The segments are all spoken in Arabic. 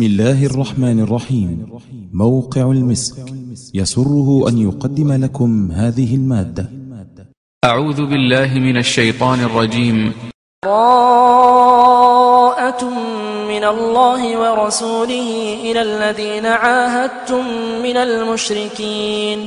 بسم الله الرحمن الرحيم. موقع المسك. يسره أن يقدم لكم هذه المادة. أعوذ بالله من الشيطان الرجيم. براءة من الله ورسوله إلى الذين عاهدتم من المشركين.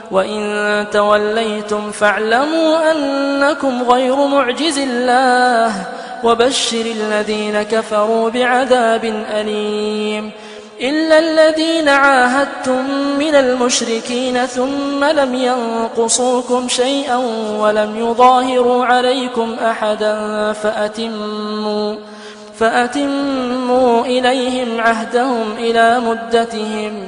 وإن توليتم فاعلموا أنكم غير معجز الله وبشر الذين كفروا بعذاب أليم إلا الذين عاهدتم من المشركين ثم لم ينقصوكم شيئا ولم يظاهروا عليكم أحدا فأتموا فأتموا إليهم عهدهم إلى مدتهم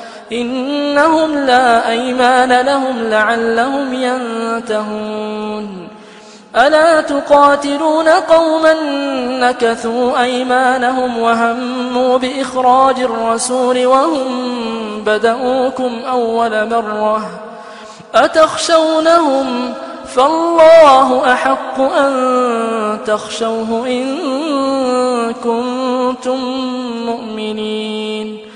إنهم لا أيمان لهم لعلهم ينتهون. ألا تقاتلون قوما نكثوا أيمانهم وهموا بإخراج الرسول وهم بدؤوكم أول مرة أتخشونهم فالله أحق أن تخشوه إن كنتم مؤمنين.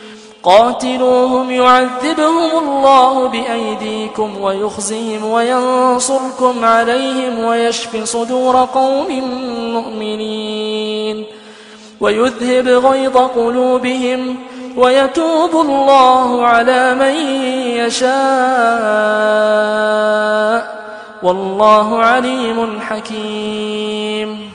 قاتلوهم يعذبهم الله بأيديكم ويخزهم وينصركم عليهم ويشف صدور قوم مؤمنين ويذهب غيظ قلوبهم ويتوب الله على من يشاء. والله عليم حكيم.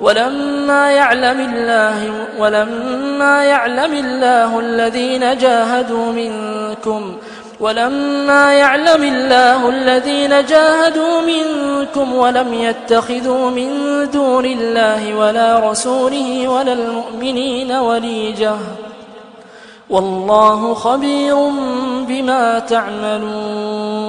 ولما يعلم الله ولما يعلم الله الذين جاهدوا منكم ولما يعلم الله الذين جاهدوا منكم ولم يتخذوا من دون الله ولا رسوله ولا المؤمنين وليجة والله خبير بما تعملون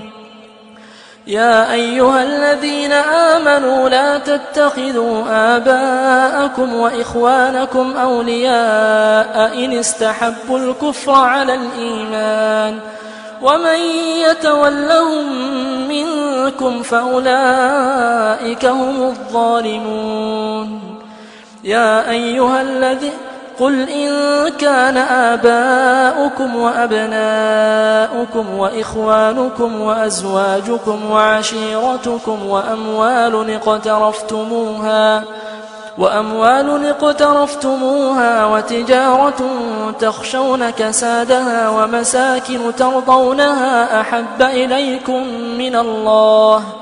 يا أيها الذين آمنوا لا تتخذوا آباءكم وإخوانكم أولياء إن استحبوا الكفر على الإيمان ومن يتولهم منكم فأولئك هم الظالمون يا أيها الذي قل إن كان آباؤكم وأبناؤكم وإخوانكم وأزواجكم وعشيرتكم وأموال اقترفتموها وأموال اقترفتموها وتجارة تخشون كسادها ومساكن ترضونها أحب إليكم من الله ۖ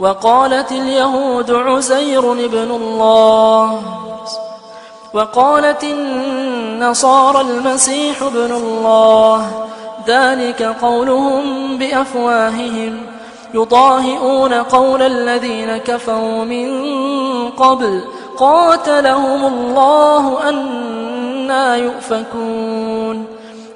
وقالت اليهود عزير ابن الله. وقالت النصارى المسيح ابن الله. ذلك قولهم بأفواههم. يضاهئون قول الذين كفروا من قبل. قاتلهم الله أنا يؤفكون.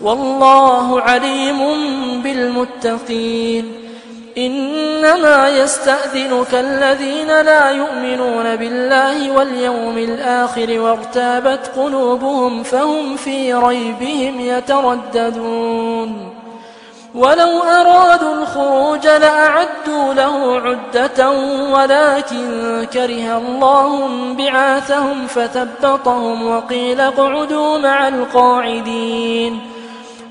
والله عليم بالمتقين. إنما يستأذنك الذين لا يؤمنون بالله واليوم الآخر وارتابت قلوبهم فهم في ريبهم يترددون. ولو أرادوا الخروج لأعدوا له عدة ولكن كره الله بعاثهم فثبطهم وقيل اقعدوا مع القاعدين.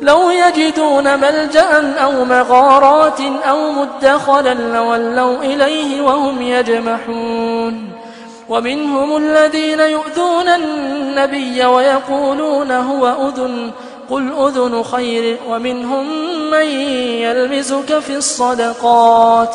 لو يجدون ملجأ أو مغارات أو مدخلا لولوا إليه وهم يجمحون. ومنهم الذين يؤذون النبي ويقولون هو أذن قل أذن خير. ومنهم من يلمزك في الصدقات.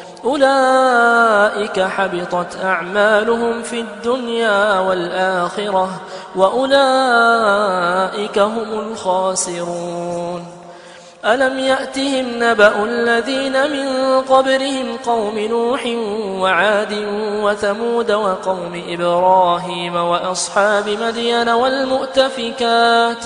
أولئك حبطت أعمالهم في الدنيا والآخرة وأولئك هم الخاسرون. ألم يأتهم نبأ الذين من قبلهم قوم نوح وعاد وثمود وقوم إبراهيم وأصحاب مدين والمؤتفكات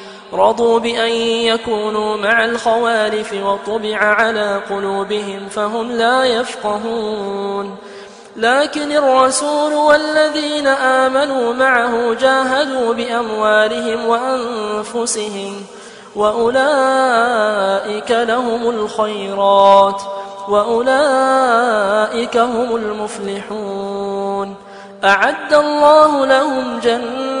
رضوا بأن يكونوا مع الخوالف وطبع على قلوبهم فهم لا يفقهون. لكن الرسول والذين آمنوا معه جاهدوا بأموالهم وأنفسهم وأولئك لهم الخيرات وأولئك هم المفلحون. أعد الله لهم جنات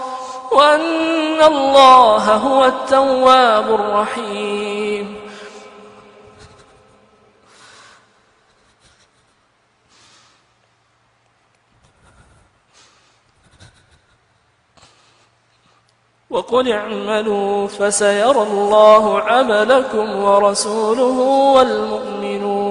وأن الله هو التواب الرحيم. وقل اعملوا فسيرى الله عملكم ورسوله والمؤمنون.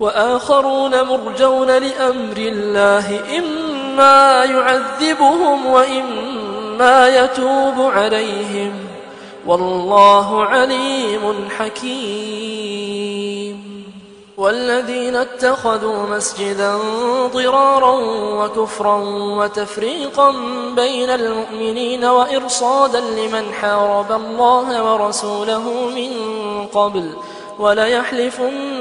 وآخرون مرجون لأمر الله إما يعذبهم وإما يتوب عليهم. والله عليم حكيم. والذين اتخذوا مسجدا ضرارا وكفرا وتفريقا بين المؤمنين وإرصادا لمن حارب الله ورسوله من قبل وليحلفن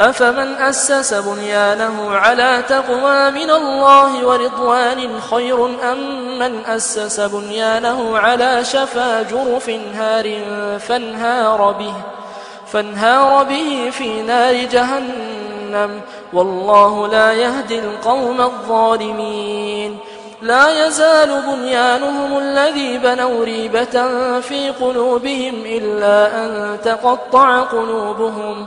أفمن أسس بنيانه على تقوى من الله ورضوان خير أم من أسس بنيانه على شفا جرف هار فانهار به فانهار به في نار جهنم. والله لا يهدي القوم الظالمين. لا يزال بنيانهم الذي بنوا ريبة في قلوبهم إلا أن تقطع قلوبهم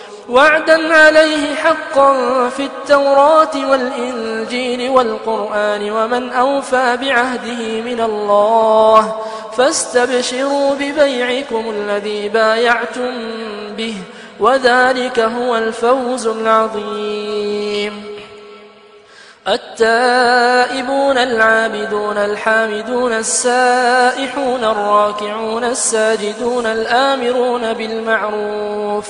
وعدا عليه حقا في التوراة والإنجيل والقرآن ومن أوفى بعهده من الله فاستبشروا ببيعكم الذي بايعتم به وذلك هو الفوز العظيم التائبون العابدون الحامدون السائحون الراكعون الساجدون الآمرون بالمعروف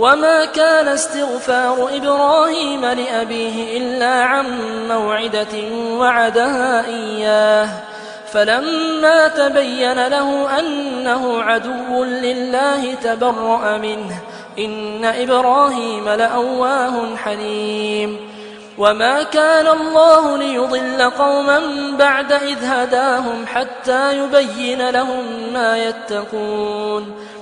وما كان استغفار إبراهيم لأبيه إلا عن موعدة وعدها إياه فلما تبين له أنه عدو لله تبرأ منه إن إبراهيم لأواه حليم وما كان الله ليضل قوما بعد إذ هداهم حتى يبين لهم ما يتقون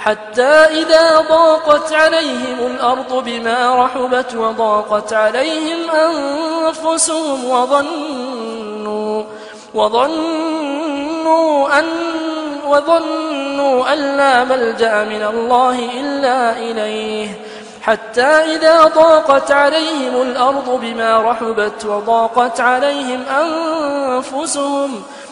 حتى إذا ضاقت عليهم الأرض بما رحبت وضاقت عليهم أنفسهم وظنوا وظنوا أن وظنوا أن لا ملجأ من الله إلا إليه. حتى إذا ضاقت عليهم الأرض بما رحبت وضاقت عليهم أنفسهم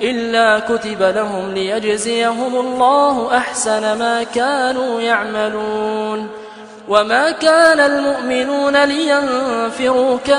إلا كتب لهم ليجزيهم الله أحسن ما كانوا يعملون وما كان المؤمنون لينفروا كافة